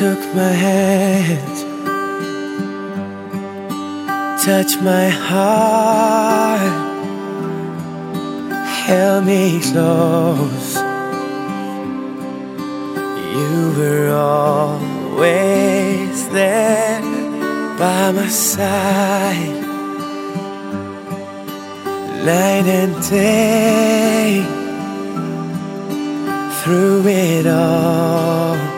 took my hand, touched my heart, held me close. You were always there by my side, night and day, through it all.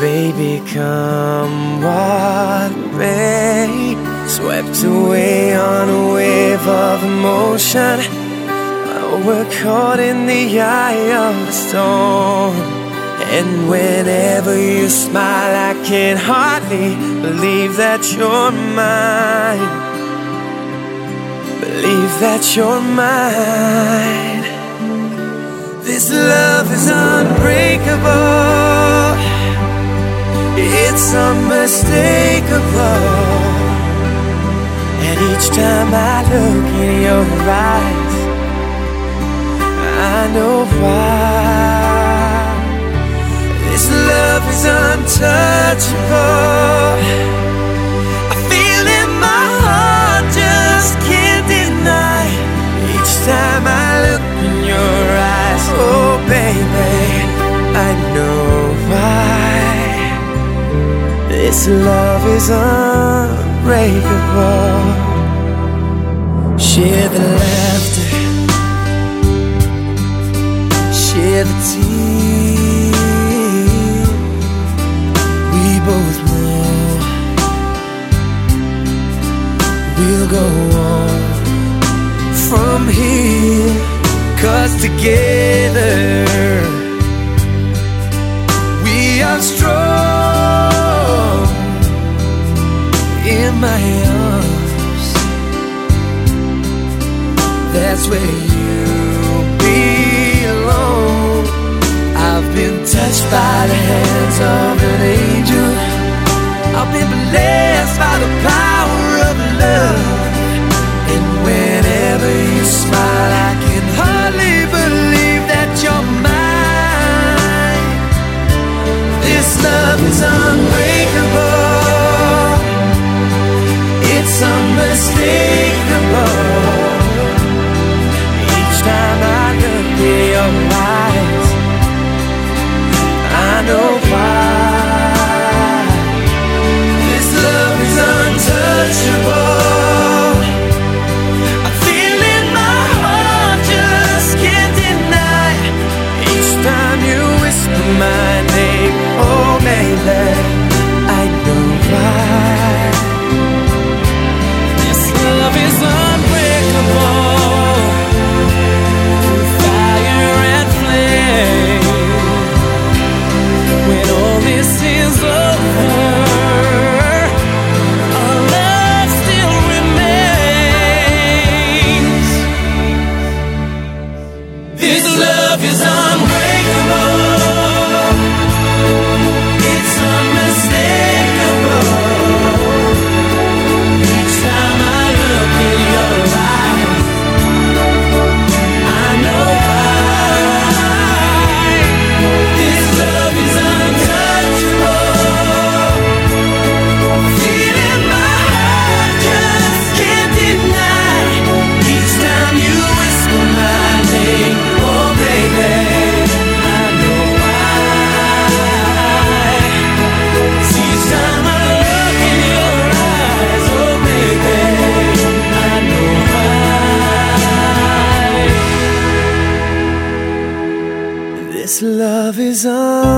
Baby, come what may. Swept away on a wave of emotion. We're caught in the eye of the storm. And whenever you smile, I can hardly believe that you're mine. Believe that you're mine. It's unmistakable. And each time I look in your eyes, I know why. This love is untouchable. I feel in my heart, just can't deny. Each time I look in your eyes, oh baby, I know why. This love is unbreakable. Share the laughter, share the tears. We both know we'll go on from here. Cause together in my arms. That's where you This love is unbreakable.